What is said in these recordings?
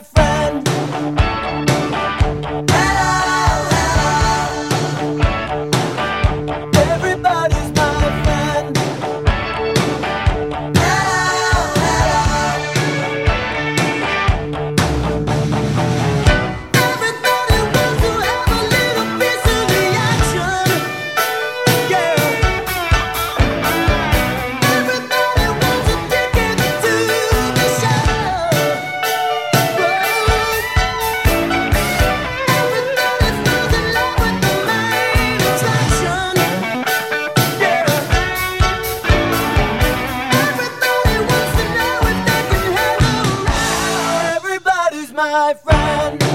friend. My friend.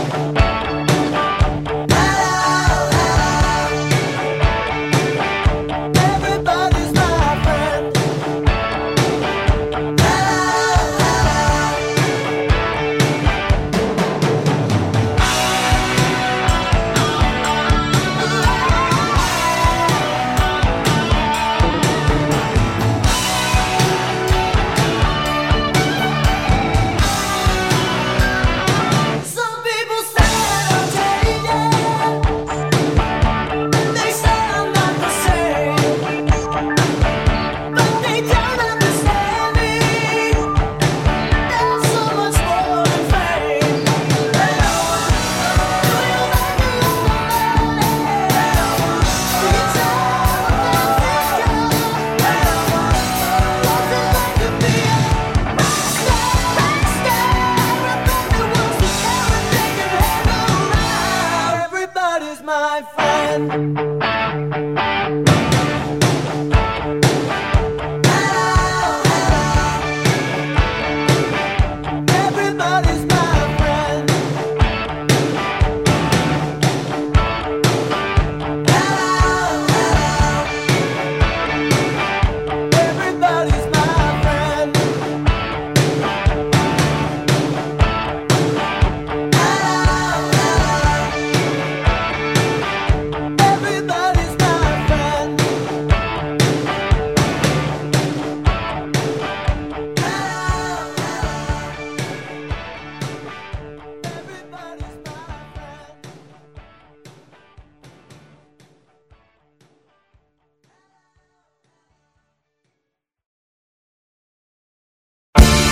again.